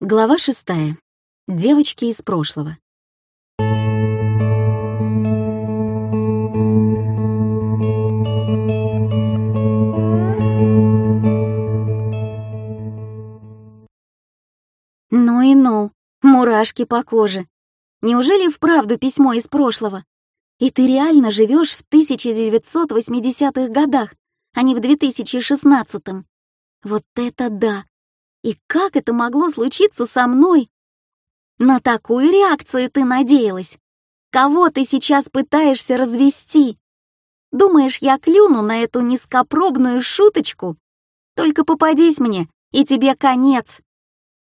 Глава шестая. Девочки из прошлого. Ну и ну, мурашки по коже. Неужели вправду письмо из прошлого? И ты реально живешь в 1980-х годах, а не в 2016-м? Вот это да! И как это могло случиться со мной? На такую реакцию ты надеялась? Кого ты сейчас пытаешься развести? Думаешь, я клюну на эту низкопробную шуточку? Только попадись мне, и тебе конец.